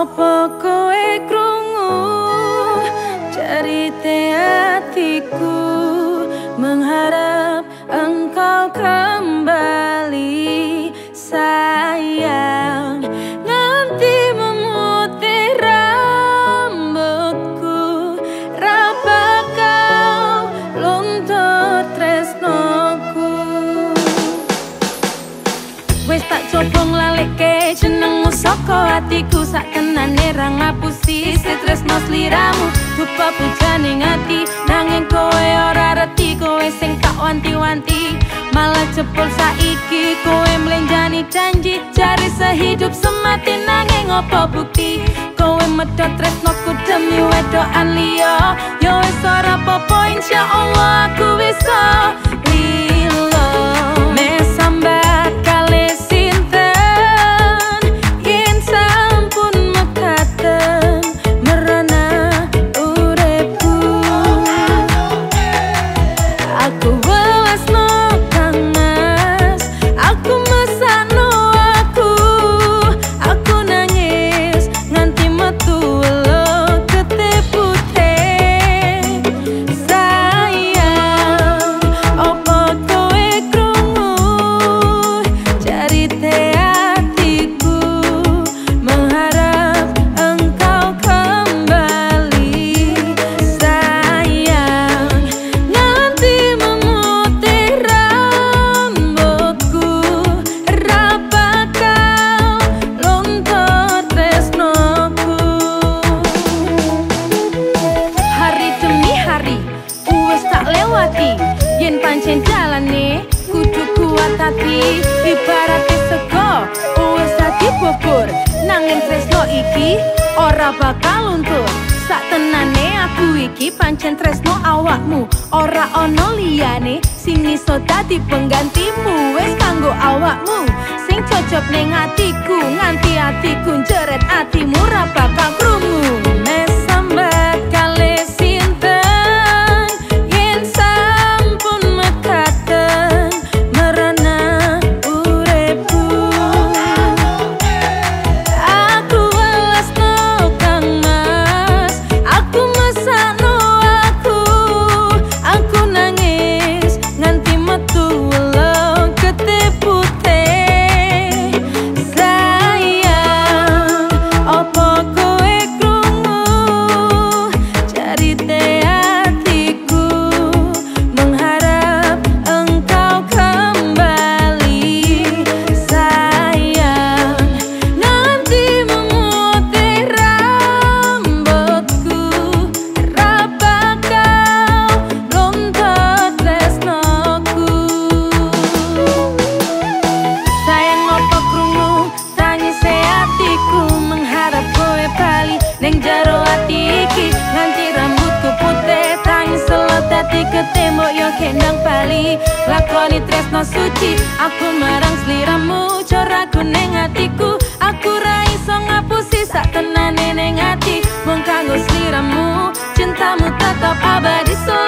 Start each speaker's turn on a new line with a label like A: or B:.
A: Apa kowe krungu? Cerita hatiku mengharap engkau kembali. Sayang nanti memutih rambutku. Raba kau luntur tresnoku? Wis tak coba nglaleke saka hatiku sak tenane ra ngapusi. Stres nos liramu dupa pujane ngati. Nanging kowe ora reti kowe sing tak wanti-wanti. Malah cepol saiki kowe mlenjani janji. Cari sehidup semati nanging opo bukti? Kowe medhot tresnoku demi wedokan liya. Yo wis ora apa-apa insyaallah aku bisa pancen jalane kudu kuat hati. Ibarat sego wis dadi bubur. Nanging tresno iki ora bakal luntur. Sak tenane aku iki pancen tresno awakmu. Ora ono liyane sing iso dadi penggantimu. Wis kanggo awakmu sing cocok ning atiku. Nganti atiku jeret atimu kendang bali. Lakoni tresno suci aku marang sliramu. Cora kuning hatiku aku ra iso ngapusi sak tenane ning ati. Mung kanggo sliramu cintamu tetap abadi selamanya